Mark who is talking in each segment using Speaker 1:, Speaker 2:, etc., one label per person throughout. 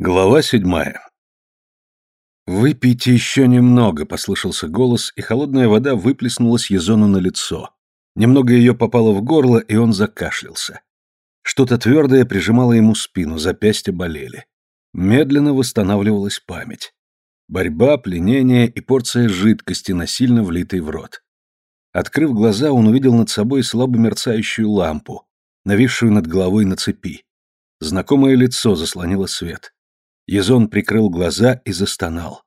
Speaker 1: Глава седьмая. «Выпейте еще немного», — послышался голос, и холодная вода выплеснулась Езону на лицо. Немного ее попало в горло, и он закашлялся. Что-то твердое прижимало ему спину, запястья болели. Медленно восстанавливалась память. Борьба, пленение и порция жидкости, насильно влитой в рот. Открыв глаза, он увидел над собой слабо мерцающую лампу, нависшую над головой на цепи. Знакомое лицо заслонило свет. Езон прикрыл глаза и застонал.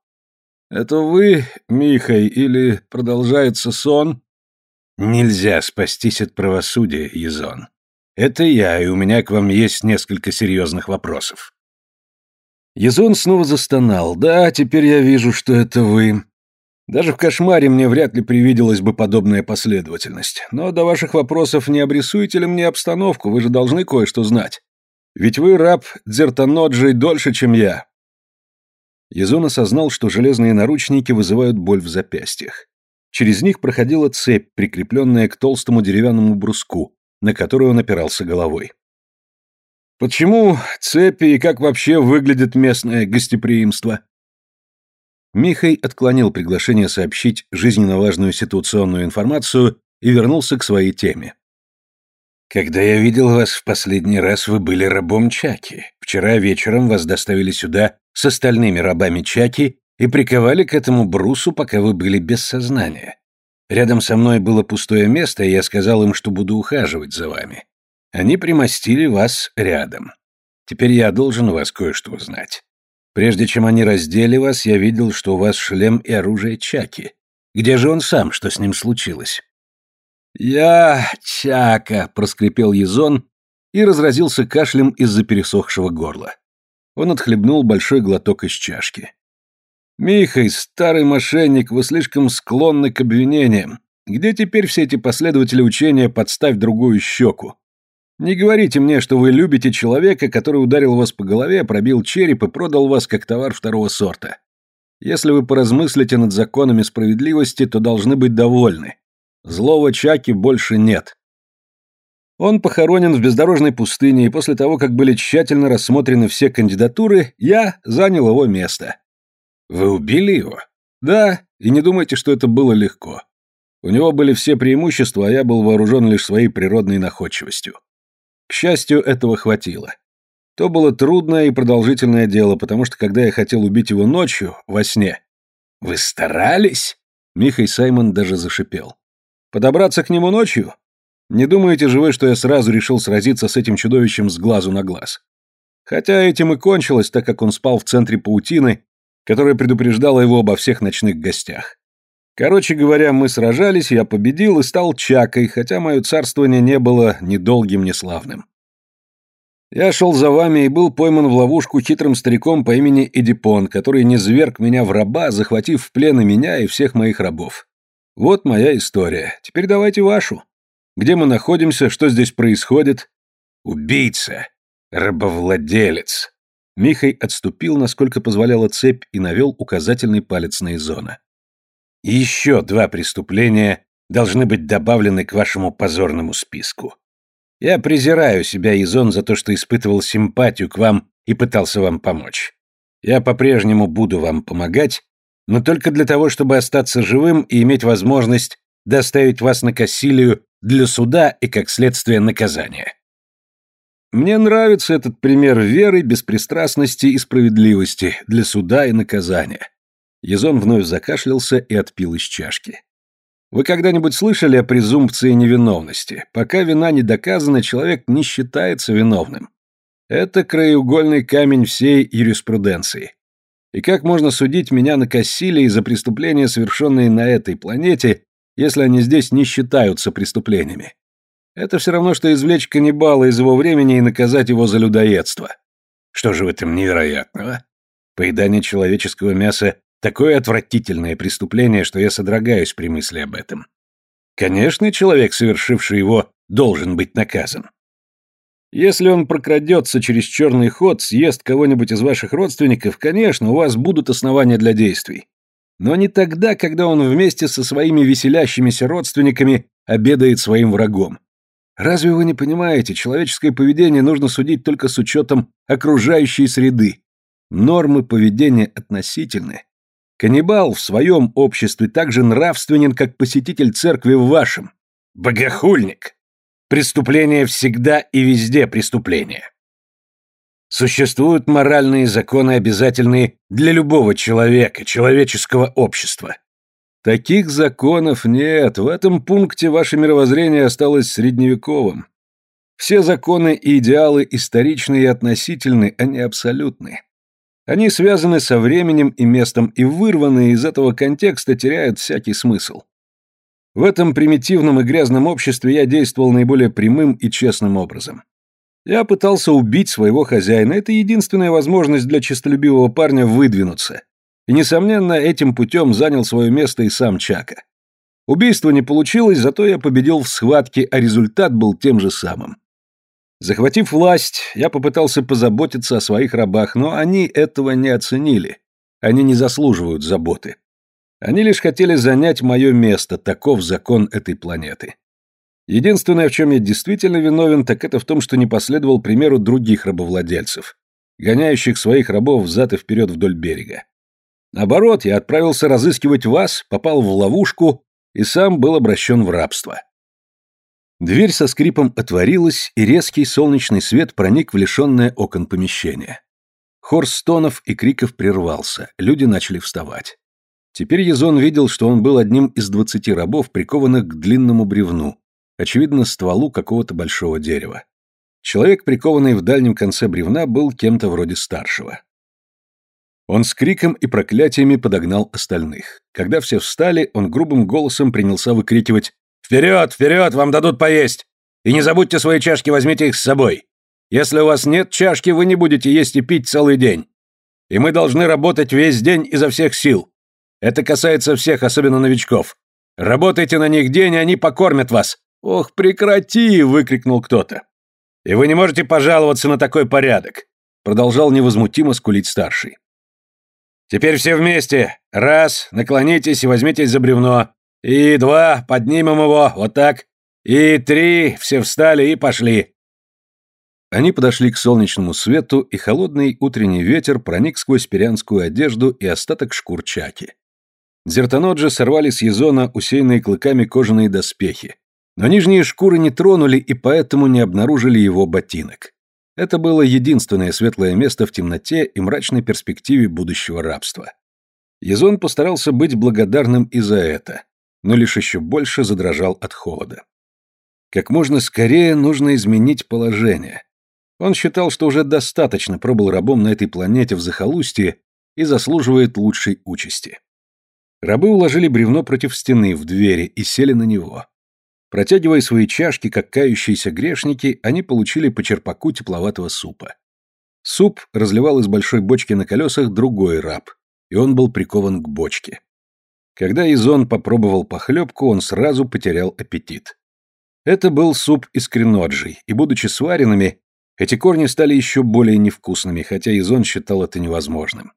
Speaker 1: «Это вы, Михай, или продолжается сон?» «Нельзя спастись от правосудия, Езон. Это я, и у меня к вам есть несколько серьезных вопросов». Езон снова застонал. «Да, теперь я вижу, что это вы. Даже в кошмаре мне вряд ли привиделась бы подобная последовательность. Но до ваших вопросов не обрисуете ли мне обстановку, вы же должны кое-что знать. Ведь вы раб Дзертаноджи дольше, чем я. Язон осознал, что железные наручники вызывают боль в запястьях. Через них проходила цепь, прикрепленная к толстому деревянному бруску, на который он опирался головой. Почему цепи и как вообще выглядит местное гостеприимство? Михай отклонил приглашение сообщить жизненно важную ситуационную информацию и вернулся к своей теме. Когда я видел вас в последний раз, вы были рабом Чаки. Вчера вечером вас доставили сюда с остальными рабами Чаки и приковали к этому брусу, пока вы были без сознания. Рядом со мной было пустое место, и я сказал им, что буду ухаживать за вами. Они примостили вас рядом. Теперь я должен вас кое-что узнать. Прежде чем они раздели вас, я видел, что у вас шлем и оружие Чаки. Где же он сам, что с ним случилось? «Я Чака!» — проскрипел Езон и разразился кашлем из-за пересохшего горла. Он отхлебнул большой глоток из чашки. «Михай, старый мошенник, вы слишком склонны к обвинениям. Где теперь все эти последователи учения «подставь другую щеку»? Не говорите мне, что вы любите человека, который ударил вас по голове, пробил череп и продал вас как товар второго сорта. Если вы поразмыслите над законами справедливости, то должны быть довольны. Злого Чаки больше нет. Он похоронен в бездорожной пустыне, и после того, как были тщательно рассмотрены все кандидатуры, я занял его место. Вы убили его? Да, и не думайте, что это было легко. У него были все преимущества, а я был вооружен лишь своей природной находчивостью. К счастью, этого хватило. То было трудное и продолжительное дело, потому что когда я хотел убить его ночью, во сне... «Вы старались?» Михай Саймон даже зашипел. Подобраться к нему ночью? Не думаете же вы, что я сразу решил сразиться с этим чудовищем с глазу на глаз? Хотя этим и кончилось, так как он спал в центре паутины, которая предупреждала его обо всех ночных гостях. Короче говоря, мы сражались, я победил и стал чакой, хотя мое царствование не было ни долгим, ни славным. Я шел за вами и был пойман в ловушку хитрым стариком по имени Эдипон, который не зверг меня в раба, захватив в плен и меня, и всех моих рабов. Вот моя история. Теперь давайте вашу. Где мы находимся, что здесь происходит? Убийца. Рабовладелец. Михай отступил, насколько позволяла цепь, и навел указательный палец на Изона. Еще два преступления должны быть добавлены к вашему позорному списку. Я презираю себя, Изон, за то, что испытывал симпатию к вам и пытался вам помочь. Я по-прежнему буду вам помогать, но только для того, чтобы остаться живым и иметь возможность доставить вас на Кассилию для суда и, как следствие, наказания. Мне нравится этот пример веры, беспристрастности и справедливости для суда и наказания. Язон вновь закашлялся и отпил из чашки. Вы когда-нибудь слышали о презумпции невиновности? Пока вина не доказана, человек не считается виновным. Это краеугольный камень всей юриспруденции. И как можно судить меня на Кассилии за преступления, совершенные на этой планете, если они здесь не считаются преступлениями? Это все равно, что извлечь каннибала из его времени и наказать его за людоедство. Что же в этом невероятного? Поедание человеческого мяса – такое отвратительное преступление, что я содрогаюсь при мысли об этом. Конечно, человек, совершивший его, должен быть наказан. Если он прокрадется через черный ход, съест кого-нибудь из ваших родственников, конечно, у вас будут основания для действий. Но не тогда, когда он вместе со своими веселящимися родственниками обедает своим врагом. Разве вы не понимаете, человеческое поведение нужно судить только с учетом окружающей среды? Нормы поведения относительны. Каннибал в своем обществе так же нравственен, как посетитель церкви в вашем. Богохульник! Преступление всегда и везде преступление. Существуют моральные законы, обязательные для любого человека, человеческого общества. Таких законов нет, в этом пункте ваше мировоззрение осталось средневековым. Все законы и идеалы историчны и относительны, а не абсолютны. Они связаны со временем и местом и вырванные из этого контекста теряют всякий смысл. В этом примитивном и грязном обществе я действовал наиболее прямым и честным образом. Я пытался убить своего хозяина, это единственная возможность для честолюбивого парня выдвинуться. И, несомненно, этим путем занял свое место и сам Чака. Убийство не получилось, зато я победил в схватке, а результат был тем же самым. Захватив власть, я попытался позаботиться о своих рабах, но они этого не оценили. Они не заслуживают заботы. Они лишь хотели занять мое место, таков закон этой планеты. Единственное, в чем я действительно виновен, так это в том, что не последовал примеру других рабовладельцев, гоняющих своих рабов взад и вперед вдоль берега. Наоборот, я отправился разыскивать вас, попал в ловушку и сам был обращен в рабство. Дверь со скрипом отворилась, и резкий солнечный свет проник в лишенное окон помещение. Хор стонов и криков прервался, люди начали вставать. Теперь Езон видел, что он был одним из двадцати рабов, прикованных к длинному бревну, очевидно, стволу какого-то большого дерева. Человек, прикованный в дальнем конце бревна, был кем-то вроде старшего. Он с криком и проклятиями подогнал остальных. Когда все встали, он грубым голосом принялся выкрикивать «Вперед, вперед, вам дадут поесть! И не забудьте свои чашки, возьмите их с собой. Если у вас нет чашки, вы не будете есть и пить целый день. И мы должны работать весь день изо всех сил. Это касается всех, особенно новичков. Работайте на них день, и они покормят вас. Ох, прекрати, выкрикнул кто-то. И вы не можете пожаловаться на такой порядок, продолжал невозмутимо скулить старший. Теперь все вместе. Раз, наклонитесь и возьмитесь за бревно. И два, поднимем его, вот так. И три, все встали и пошли. Они подошли к солнечному свету, и холодный утренний ветер проник сквозь перянскую одежду и остаток шкур чаки. Зертоноджи сорвали с Езона усеянные клыками кожаные доспехи, но нижние шкуры не тронули и поэтому не обнаружили его ботинок. Это было единственное светлое место в темноте и мрачной перспективе будущего рабства. Езон постарался быть благодарным и за это, но лишь еще больше задрожал от холода. Как можно скорее нужно изменить положение. Он считал, что уже достаточно пробыл рабом на этой планете в захолустье и заслуживает лучшей участи. Рабы уложили бревно против стены в двери и сели на него. Протягивая свои чашки, как кающиеся грешники, они получили по черпаку тепловатого супа. Суп разливал из большой бочки на колесах другой раб, и он был прикован к бочке. Когда Изон попробовал похлебку, он сразу потерял аппетит. Это был суп из креноджей, и, будучи сваренными, эти корни стали еще более невкусными, хотя Изон считал это невозможным.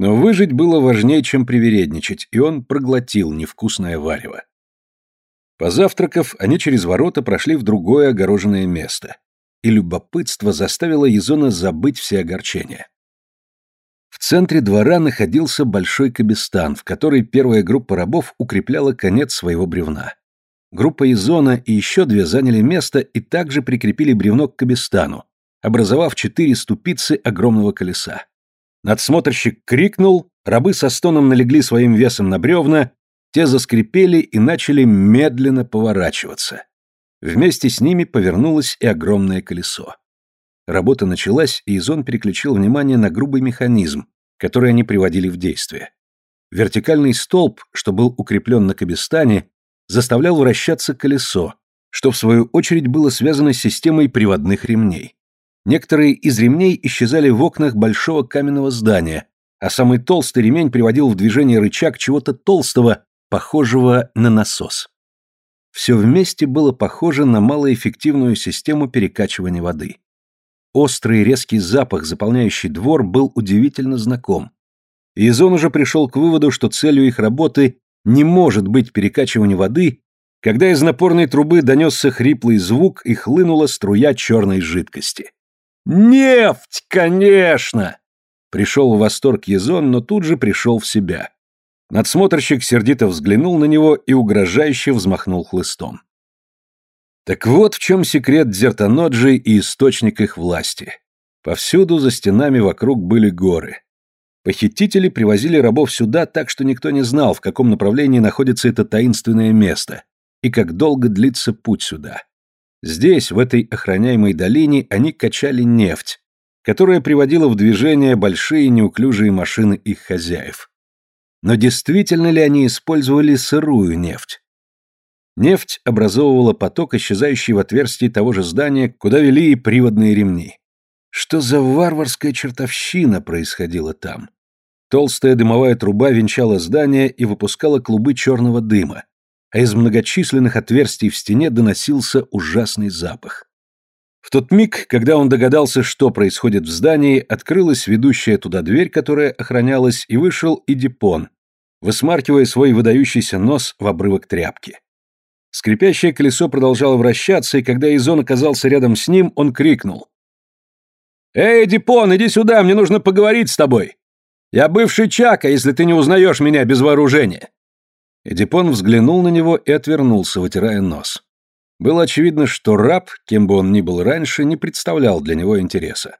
Speaker 1: Но выжить было важнее, чем привередничать, и он проглотил невкусное варево. Позавтракав, они через ворота прошли в другое огороженное место, и любопытство заставило Езона забыть все огорчения. В центре двора находился большой кабестан, в который первая группа рабов укрепляла конец своего бревна. Группа Изона и еще две заняли место и также прикрепили бревно к кабестану, образовав четыре ступицы огромного колеса. Надсмотрщик крикнул, рабы со стоном налегли своим весом на бревна, те заскрипели и начали медленно поворачиваться. Вместе с ними повернулось и огромное колесо. Работа началась, и Изон переключил внимание на грубый механизм, который они приводили в действие. Вертикальный столб, что был укреплен на кабестане, заставлял вращаться колесо, что в свою очередь было связано с системой приводных ремней. Некоторые из ремней исчезали в окнах большого каменного здания, а самый толстый ремень приводил в движение рычаг чего-то толстого, похожего на насос. Все вместе было похоже на малоэффективную систему перекачивания воды. Острый резкий запах, заполняющий двор, был удивительно знаком. Изон уже пришел к выводу, что целью их работы не может быть перекачивание воды, когда из напорной трубы донесся хриплый звук и хлынула струя черной жидкости. Нефть, конечно! Пришел в восторг Езон, но тут же пришел в себя. Надсмотрщик сердито взглянул на него и угрожающе взмахнул хлыстом. Так вот в чем секрет Дзертаноджи и источник их власти. Повсюду за стенами вокруг были горы. Похитители привозили рабов сюда так, что никто не знал, в каком направлении находится это таинственное место и как долго длится путь сюда. Здесь, в этой охраняемой долине, они качали нефть, которая приводила в движение большие неуклюжие машины их хозяев. Но действительно ли они использовали сырую нефть? Нефть образовывала поток, исчезающий в отверстии того же здания, куда вели и приводные ремни. Что за варварская чертовщина происходила там? Толстая дымовая труба венчала здание и выпускала клубы черного дыма, а из многочисленных отверстий в стене доносился ужасный запах. В тот миг, когда он догадался, что происходит в здании, открылась ведущая туда дверь, которая охранялась, и вышел Идипон, высмаркивая свой выдающийся нос в обрывок тряпки. Скрипящее колесо продолжало вращаться, и когда Изон оказался рядом с ним, он крикнул. «Эй, Дипон, иди сюда, мне нужно поговорить с тобой. Я бывший Чака, если ты не узнаешь меня без вооружения». Эдипон взглянул на него и отвернулся, вытирая нос. Было очевидно, что раб, кем бы он ни был раньше, не представлял для него интереса.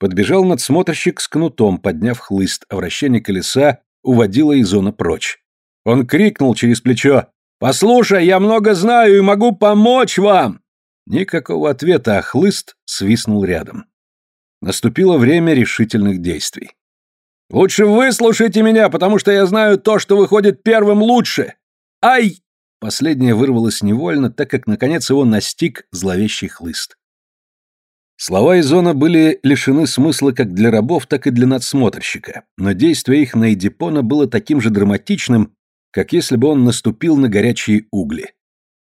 Speaker 1: Подбежал надсмотрщик с кнутом, подняв хлыст, а вращение колеса уводило Изона прочь. Он крикнул через плечо «Послушай, я много знаю и могу помочь вам!» Никакого ответа, а хлыст свистнул рядом. Наступило время решительных действий. «Лучше выслушайте меня, потому что я знаю то, что выходит первым лучше! Ай!» Последнее вырвалось невольно, так как, наконец, его настиг зловещий хлыст. Слова Изона были лишены смысла как для рабов, так и для надсмотрщика, но действие их на Эдипона было таким же драматичным, как если бы он наступил на горячие угли.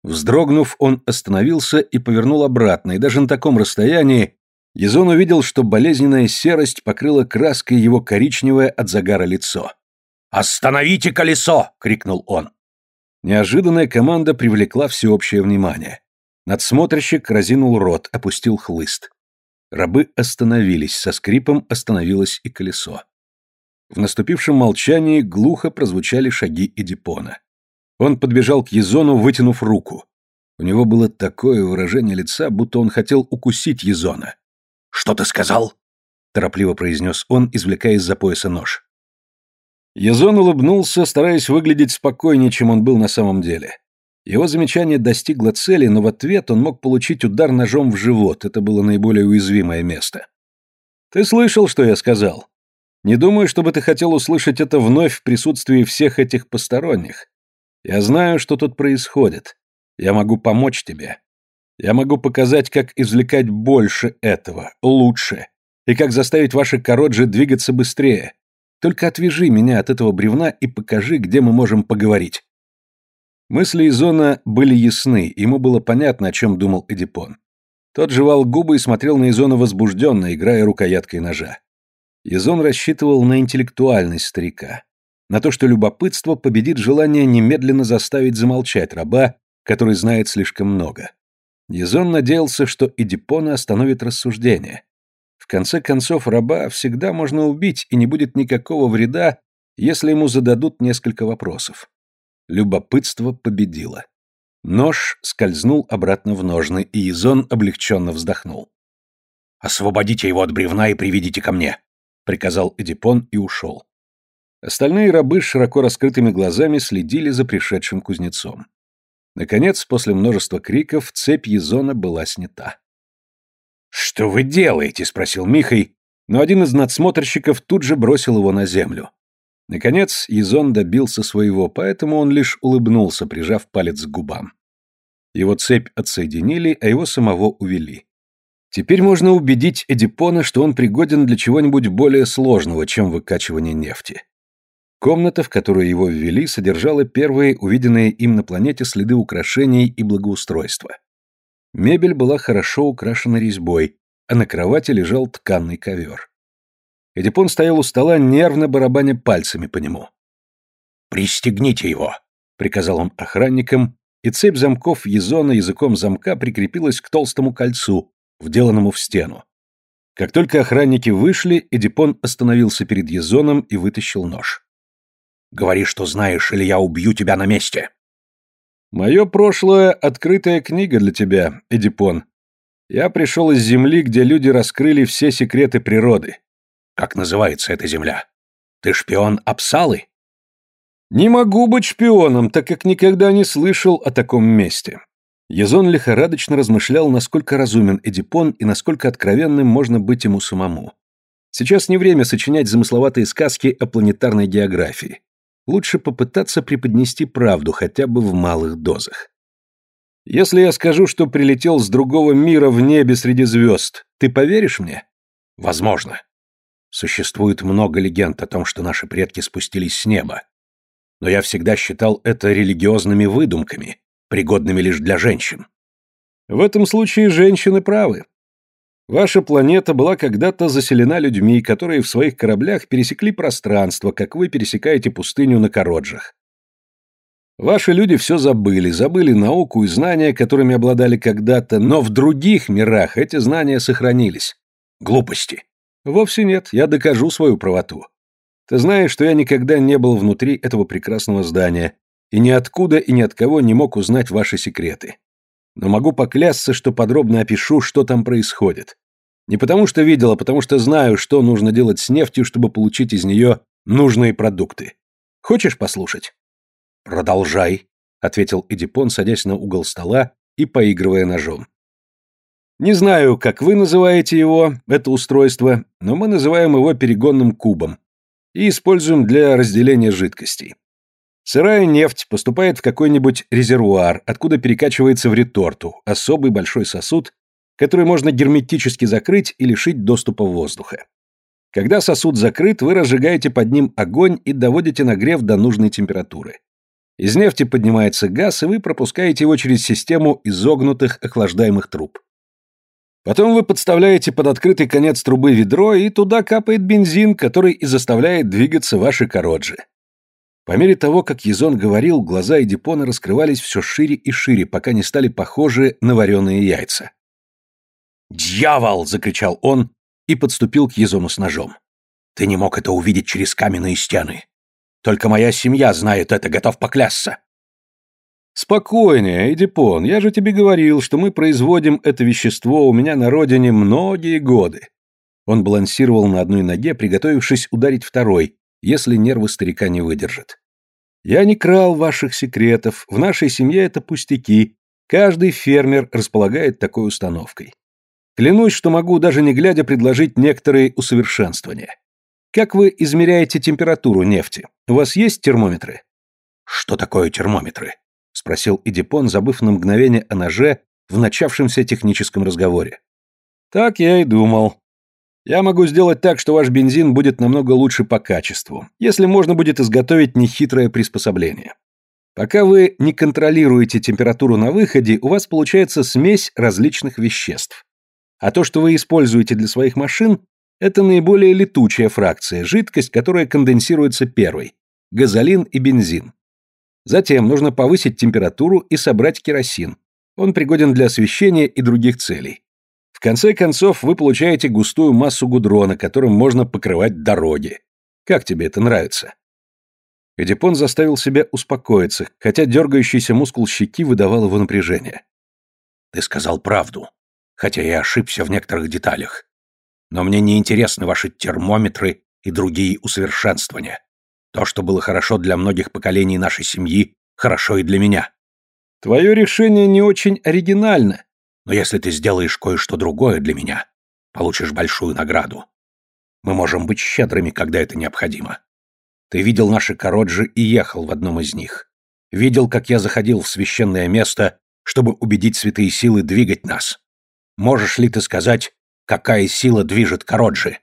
Speaker 1: Вздрогнув, он остановился и повернул обратно, и даже на таком расстоянии Езон увидел, что болезненная серость покрыла краской его коричневое от загара лицо. «Остановите колесо!» — крикнул он. Неожиданная команда привлекла всеобщее внимание. Надсмотрщик разинул рот, опустил хлыст. Рабы остановились, со скрипом остановилось и колесо. В наступившем молчании глухо прозвучали шаги Эдипона. Он подбежал к Езону, вытянув руку. У него было такое выражение лица, будто он хотел укусить Езона. «Что ты сказал?» — торопливо произнес он, извлекая из-за пояса нож. Язон улыбнулся, стараясь выглядеть спокойнее, чем он был на самом деле. Его замечание достигло цели, но в ответ он мог получить удар ножом в живот, это было наиболее уязвимое место. «Ты слышал, что я сказал? Не думаю, чтобы ты хотел услышать это вновь в присутствии всех этих посторонних. Я знаю, что тут происходит. Я могу помочь тебе. Я могу показать, как извлекать больше этого, лучше, и как заставить ваши короджи двигаться быстрее. Только отвяжи меня от этого бревна и покажи, где мы можем поговорить». Мысли Изона были ясны, ему было понятно, о чем думал Эдипон. Тот жевал губы и смотрел на Изона возбужденно, играя рукояткой ножа. Изон рассчитывал на интеллектуальность старика, на то, что любопытство победит желание немедленно заставить замолчать раба, который знает слишком много. Езон надеялся, что Эдипона остановит рассуждение. В конце концов, раба всегда можно убить, и не будет никакого вреда, если ему зададут несколько вопросов. Любопытство победило. Нож скользнул обратно в ножны, и Езон облегченно вздохнул. «Освободите его от бревна и приведите ко мне», — приказал Эдипон и ушел. Остальные рабы с широко раскрытыми глазами следили за пришедшим кузнецом. Наконец, после множества криков, цепь Езона была снята. «Что вы делаете?» — спросил Михай, но один из надсмотрщиков тут же бросил его на землю. Наконец, Езон добился своего, поэтому он лишь улыбнулся, прижав палец к губам. Его цепь отсоединили, а его самого увели. Теперь можно убедить Эдипона, что он пригоден для чего-нибудь более сложного, чем выкачивание нефти. Комната, в которую его ввели, содержала первые увиденные им на планете следы украшений и благоустройства. Мебель была хорошо украшена резьбой, а на кровати лежал тканный ковер. Эдипон стоял у стола, нервно барабаня пальцами по нему. «Пристегните его!» — приказал он охранникам, и цепь замков Езона языком замка прикрепилась к толстому кольцу, вделанному в стену. Как только охранники вышли, Эдипон остановился перед Езоном и вытащил нож.
Speaker 2: «Говори, что знаешь, или я убью тебя на месте!»
Speaker 1: «Мое прошлое — открытая книга для тебя, Эдипон. Я пришел из земли, где люди раскрыли все секреты природы.
Speaker 2: Как называется эта земля? Ты шпион Апсалы?»
Speaker 1: «Не могу быть шпионом, так как никогда не слышал о таком месте». Язон лихорадочно размышлял, насколько разумен Эдипон и насколько откровенным можно быть ему самому. Сейчас не время сочинять замысловатые сказки о планетарной географии. Лучше попытаться преподнести правду хотя бы в малых дозах. Если я скажу, что прилетел с другого мира в небе среди звезд, ты поверишь мне?
Speaker 2: Возможно. Существует много легенд о том, что наши предки спустились с неба но я всегда считал это религиозными выдумками, пригодными лишь для женщин.
Speaker 1: В этом случае женщины правы. Ваша планета была когда-то заселена людьми, которые в своих кораблях пересекли пространство, как вы пересекаете пустыню на Короджах. Ваши люди все забыли, забыли науку и знания, которыми обладали когда-то, но в других мирах эти знания сохранились.
Speaker 2: Глупости.
Speaker 1: Вовсе нет, я докажу свою правоту. Ты знаешь, что я никогда не был внутри этого прекрасного здания, и ниоткуда и ни от кого не мог узнать ваши секреты. Но могу поклясться, что подробно опишу, что там происходит. Не потому что видел, а потому что знаю, что нужно делать с нефтью, чтобы получить из нее нужные продукты. Хочешь послушать?
Speaker 2: Продолжай, ответил Эдипон, садясь на угол стола и поигрывая ножом.
Speaker 1: Не знаю, как вы называете его, это устройство, но мы называем его перегонным кубом и используем для разделения жидкостей. Сырая нефть поступает в какой-нибудь резервуар, откуда перекачивается в реторту, особый большой сосуд, который можно герметически закрыть и лишить доступа воздуха. Когда сосуд закрыт, вы разжигаете под ним огонь и доводите нагрев до нужной температуры. Из нефти поднимается газ, и вы пропускаете его через систему изогнутых охлаждаемых труб. Потом вы подставляете под открытый конец трубы ведро, и туда капает бензин, который и заставляет двигаться ваши короджи. По мере того, как Езон говорил, глаза Эдипона раскрывались все шире и шире, пока не стали похожи на вареные яйца.
Speaker 2: «Дьявол!» — закричал он и подступил к Езону с ножом. «Ты не мог это увидеть через каменные стены. Только моя семья знает это, готов поклясться.
Speaker 1: «Спокойнее, Эдипон, я же тебе говорил, что мы производим это вещество у меня на родине многие годы». Он балансировал на одной ноге, приготовившись ударить второй, если нервы старика не выдержат. «Я не крал ваших секретов, в нашей семье это пустяки, каждый фермер располагает такой установкой. Клянусь, что могу даже не глядя предложить некоторые усовершенствования. Как вы измеряете температуру нефти? У вас есть термометры?»
Speaker 2: «Что такое термометры?»
Speaker 1: — спросил Идипон, забыв на мгновение о ноже в начавшемся техническом разговоре. «Так я и думал. Я могу сделать так, что ваш бензин будет намного лучше по качеству, если можно будет изготовить нехитрое приспособление. Пока вы не контролируете температуру на выходе, у вас получается смесь различных веществ. А то, что вы используете для своих машин, это наиболее летучая фракция, жидкость, которая конденсируется первой – газолин и бензин. Затем нужно повысить температуру и собрать керосин. Он пригоден для освещения и других целей. В конце концов, вы получаете густую массу гудрона, которым можно покрывать дороги. Как тебе это нравится? Эдипон заставил себя успокоиться, хотя дергающийся мускул щеки выдавал его напряжение.
Speaker 2: «Ты сказал правду, хотя я ошибся в некоторых деталях. Но мне не интересны ваши термометры и другие усовершенствования. То, что было хорошо для многих поколений нашей семьи, хорошо и для меня.
Speaker 1: Твое решение не очень оригинально.
Speaker 2: Но если ты сделаешь кое-что другое для меня, получишь большую награду. Мы можем быть щедрыми, когда это необходимо. Ты видел наши короджи и ехал в одном из них. Видел, как я заходил в священное место, чтобы убедить святые силы двигать нас. Можешь ли ты сказать, какая сила движет короджи?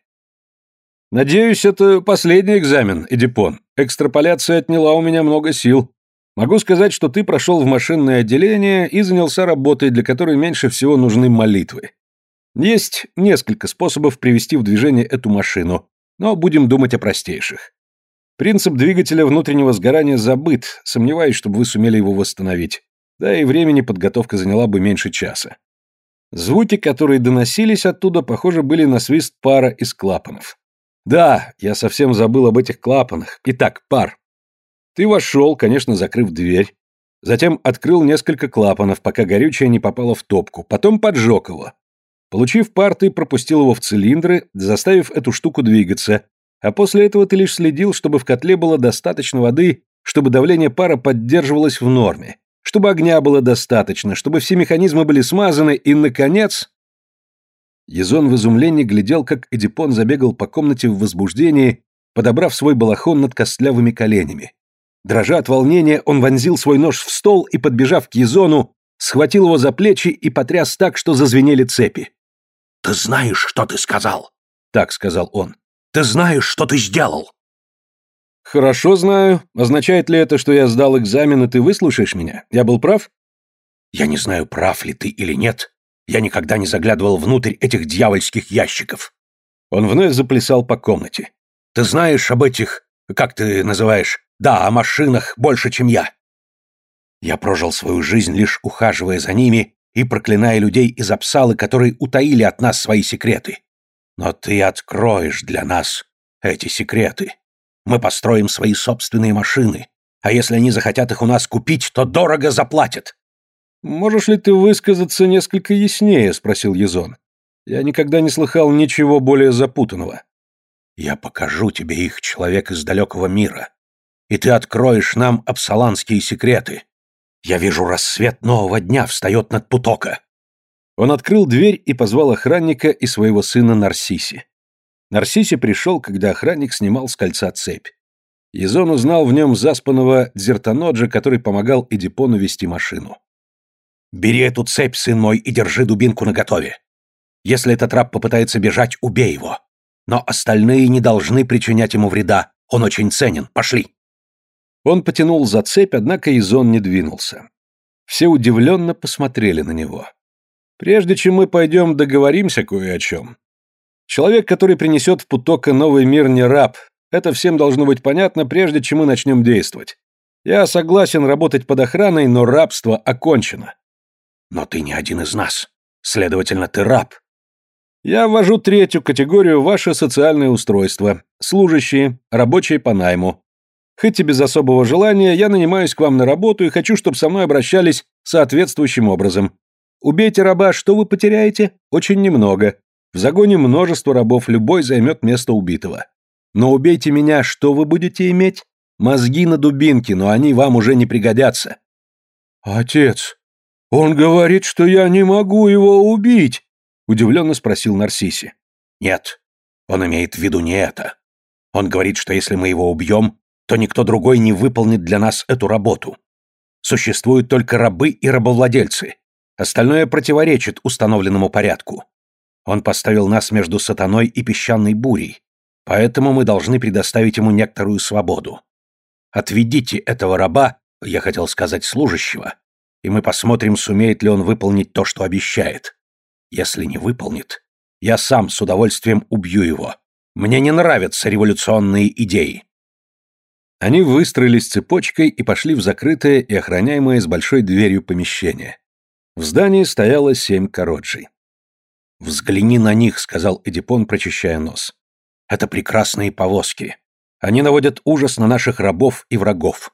Speaker 1: Надеюсь, это последний экзамен, Эдипон. Экстраполяция отняла у меня много сил. Могу сказать, что ты прошел в машинное отделение и занялся работой, для которой меньше всего нужны молитвы. Есть несколько способов привести в движение эту машину, но будем думать о простейших. Принцип двигателя внутреннего сгорания забыт, сомневаюсь, чтобы вы сумели его восстановить. Да и времени подготовка заняла бы меньше часа. Звуки, которые доносились оттуда, похоже, были на свист пара из клапанов. Да, я совсем забыл об этих клапанах. Итак, пар. Ты вошел, конечно, закрыв дверь. Затем открыл несколько клапанов, пока горючее не попало в топку. Потом поджег его. Получив пар, ты пропустил его в цилиндры, заставив эту штуку двигаться. А после этого ты лишь следил, чтобы в котле было достаточно воды, чтобы давление пара поддерживалось в норме чтобы огня было достаточно, чтобы все механизмы были смазаны, и, наконец... Езон в изумлении глядел, как Эдипон забегал по комнате в возбуждении, подобрав свой балахон над костлявыми коленями. Дрожа от волнения, он вонзил свой нож в стол и, подбежав к Езону, схватил его за плечи и потряс так, что зазвенели цепи.
Speaker 2: «Ты знаешь, что ты сказал?»
Speaker 1: — так сказал он.
Speaker 2: «Ты знаешь, что ты сделал?»
Speaker 1: «Хорошо знаю. Означает ли это, что я сдал экзамен, и ты выслушаешь меня? Я был прав?»
Speaker 2: «Я не знаю, прав ли ты или нет. Я никогда не заглядывал внутрь этих дьявольских ящиков».
Speaker 1: Он вновь заплясал по комнате.
Speaker 2: «Ты знаешь об этих, как ты называешь, да, о машинах больше, чем я. Я прожил свою жизнь, лишь ухаживая за ними и проклиная людей из Апсалы, которые утаили от нас свои секреты. Но ты откроешь для нас эти секреты. Мы построим свои собственные машины, а если они захотят их у нас купить, то дорого заплатят.
Speaker 1: Можешь ли ты высказаться несколько яснее, спросил Езон. Я никогда не слыхал ничего более запутанного.
Speaker 2: Я покажу тебе их, человек из далекого мира, и ты откроешь нам апсаланские секреты. Я вижу рассвет нового дня встает над Путока.
Speaker 1: Он открыл дверь и позвал охранника и своего сына Нарсиси. Нарсиси пришел, когда охранник снимал с кольца цепь. Язон узнал в нем заспанного Дзертаноджа, который помогал Эдипону вести машину.
Speaker 2: «Бери эту цепь, сын мой, и держи дубинку наготове. Если этот раб попытается бежать, убей его. Но остальные не должны причинять ему вреда. Он очень ценен. Пошли!»
Speaker 1: Он потянул за цепь, однако Изон не двинулся. Все удивленно посмотрели на него. «Прежде чем мы пойдем, договоримся кое о чем. Человек, который принесет в Путока новый мир, не раб. Это всем должно быть понятно, прежде чем мы начнем действовать. Я согласен работать под охраной, но рабство окончено.
Speaker 2: Но ты не один из нас. Следовательно, ты раб.
Speaker 1: Я ввожу третью категорию ваше социальное устройство. Служащие, рабочие по найму. Хоть и без особого желания, я нанимаюсь к вам на работу и хочу, чтобы со мной обращались соответствующим образом. Убейте раба, что вы потеряете? Очень немного. В загоне множество рабов, любой займет место убитого. Но убейте меня, что вы будете иметь? Мозги на дубинке, но они вам уже не пригодятся. Отец, он говорит, что я не могу его убить, удивленно спросил Нарсиси.
Speaker 2: Нет, он имеет в виду не это. Он говорит, что если мы его убьем, то никто другой не выполнит для нас эту работу. Существуют только рабы и рабовладельцы. Остальное противоречит установленному порядку. Он поставил нас между сатаной и песчаной бурей, поэтому мы должны предоставить ему некоторую свободу. Отведите этого раба, я хотел сказать служащего, и мы посмотрим, сумеет ли он выполнить то, что обещает. Если не выполнит, я сам с удовольствием убью его. Мне не нравятся революционные идеи.
Speaker 1: Они выстроились цепочкой и пошли в закрытое и охраняемое с большой дверью помещение. В здании стояло семь короджей.
Speaker 2: «Взгляни на них», — сказал Эдипон, прочищая нос. «Это прекрасные повозки. Они наводят ужас на наших рабов и врагов.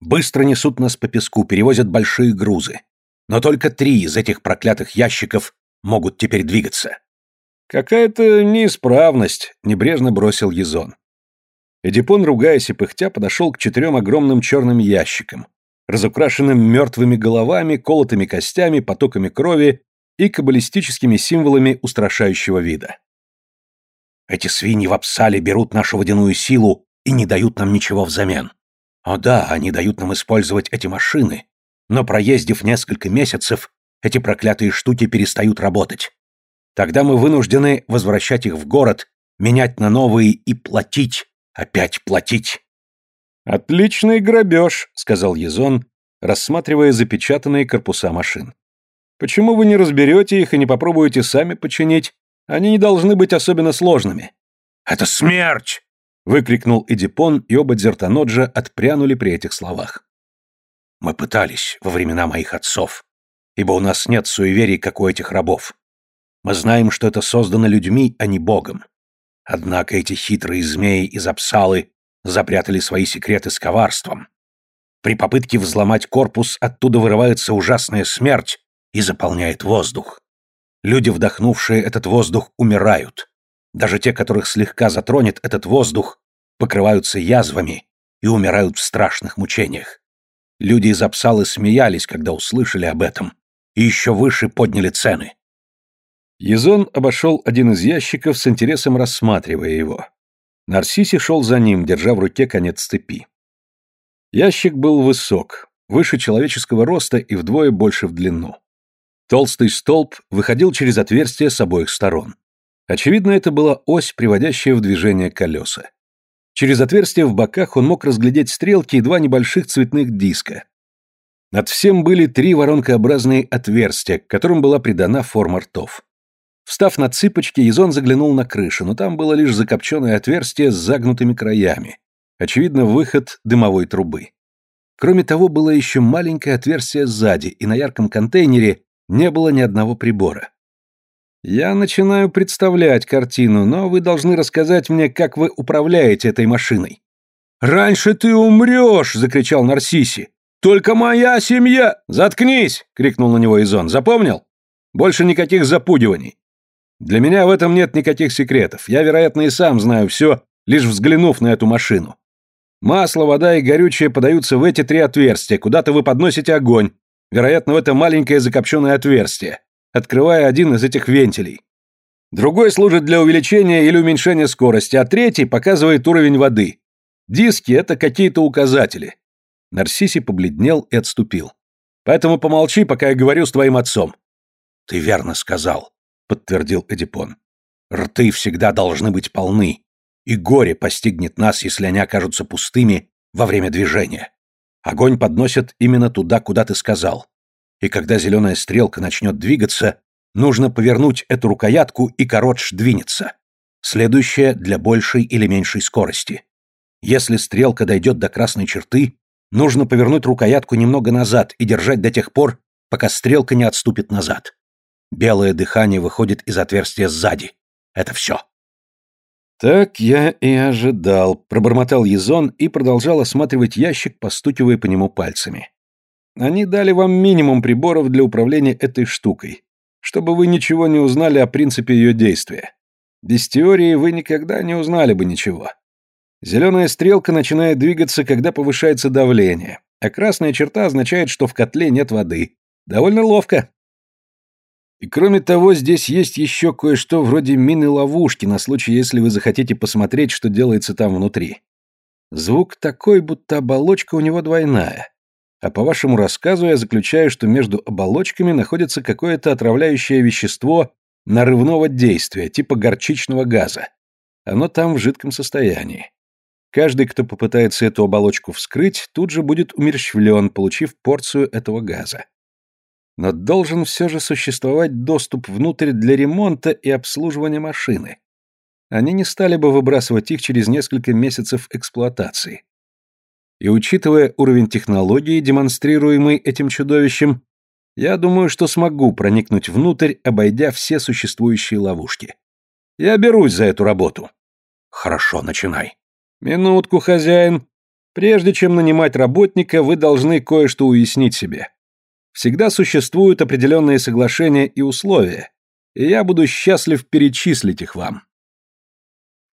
Speaker 2: Быстро несут нас по песку, перевозят большие грузы. Но только три из этих проклятых ящиков могут теперь двигаться».
Speaker 1: «Какая-то неисправность», — небрежно бросил Езон. Эдипон, ругаясь и пыхтя, подошел к четырем огромным черным ящикам, разукрашенным мертвыми головами, колотыми костями, потоками крови и каббалистическими символами устрашающего вида.
Speaker 2: Эти свиньи в Апсале берут нашу водяную силу и не дают нам ничего взамен. О да, они дают нам использовать эти машины, но проездив несколько месяцев, эти проклятые штуки перестают работать. Тогда мы вынуждены возвращать их в город, менять на новые и платить, опять платить.
Speaker 1: «Отличный грабеж», — сказал Езон, рассматривая запечатанные корпуса машин. Почему вы не разберете их и не попробуете сами починить? Они не должны быть особенно сложными».
Speaker 2: «Это смерть!»
Speaker 1: — выкрикнул Эдипон, и оба Дзертаноджа отпрянули при этих словах.
Speaker 2: «Мы пытались во времена моих отцов. ибо у нас нет суеверий, как у этих рабов. Мы знаем, что это создано людьми, а не Богом. Однако эти хитрые змеи из Апсалы запрятали свои секреты с коварством. При попытке взломать корпус оттуда вырывается ужасная смерть и заполняет воздух. Люди, вдохнувшие этот воздух, умирают. Даже те, которых слегка затронет этот воздух, покрываются язвами и умирают в страшных мучениях. Люди из Апсалы смеялись, когда услышали об этом, и еще выше подняли цены.
Speaker 1: Езон обошел один из ящиков с интересом рассматривая его. Нарсиси шел за ним, держа в руке конец цепи. Ящик был высок, выше человеческого роста и вдвое больше в длину. Толстый столб выходил через отверстия с обоих сторон. Очевидно, это была ось, приводящая в движение колеса. Через отверстия в боках он мог разглядеть стрелки и два небольших цветных диска. Над всем были три воронкообразные отверстия, к которым была придана форма ртов. Встав на цыпочки, Язон заглянул на крышу, но там было лишь закопченное отверстие с загнутыми краями. Очевидно, выход дымовой трубы. Кроме того, было еще маленькое отверстие сзади, и на ярком контейнере не было ни одного прибора. Я начинаю представлять картину, но вы должны рассказать мне, как вы управляете этой машиной. «Раньше ты умрешь!» — закричал Нарсиси. «Только моя семья!» «Заткнись!» — крикнул на него Изон. «Запомнил? Больше никаких запугиваний. Для меня в этом нет никаких секретов. Я, вероятно, и сам знаю все, лишь взглянув на эту машину. Масло, вода и горючее подаются в эти три отверстия, куда-то вы подносите огонь, вероятно, в это маленькое закопченное отверстие, открывая один из этих вентилей. Другой служит для увеличения или уменьшения скорости, а третий показывает уровень воды. Диски — это какие-то указатели. Нарсиси побледнел и отступил. Поэтому помолчи, пока я говорю с твоим отцом.
Speaker 2: Ты верно сказал. — подтвердил Эдипон. «Рты всегда должны быть полны, и горе постигнет нас, если они окажутся пустыми во время движения. Огонь подносят именно туда, куда ты сказал. И когда зеленая стрелка начнет двигаться, нужно повернуть эту рукоятку, и коротш двинется. Следующее для большей или меньшей скорости. Если стрелка дойдет до красной черты, нужно повернуть рукоятку немного назад и держать до тех пор, пока стрелка не отступит назад. Белое дыхание выходит из отверстия сзади. Это все.
Speaker 1: Так я и ожидал, пробормотал Езон и продолжал осматривать ящик, постукивая по нему пальцами. Они дали вам минимум приборов для управления этой штукой, чтобы вы ничего не узнали о принципе ее действия. Без теории вы никогда не узнали бы ничего. Зеленая стрелка начинает двигаться, когда повышается давление, а красная черта означает, что в котле нет воды. Довольно ловко. И кроме того, здесь есть еще кое-что вроде мины-ловушки на случай, если вы захотите посмотреть, что делается там внутри. Звук такой, будто оболочка у него двойная. А по вашему рассказу я заключаю, что между оболочками находится какое-то отравляющее вещество нарывного действия, типа горчичного газа. Оно там в жидком состоянии. Каждый, кто попытается эту оболочку вскрыть, тут же будет умерщвлен, получив порцию этого газа но должен все же существовать доступ внутрь для ремонта и обслуживания машины. Они не стали бы выбрасывать их через несколько месяцев эксплуатации. И учитывая уровень технологии, демонстрируемый этим чудовищем, я думаю, что смогу проникнуть внутрь, обойдя все существующие ловушки. Я берусь за эту работу.
Speaker 2: Хорошо, начинай.
Speaker 1: Минутку, хозяин. Прежде чем нанимать работника, вы должны кое-что уяснить себе всегда существуют определенные соглашения и условия, и я буду счастлив перечислить их вам.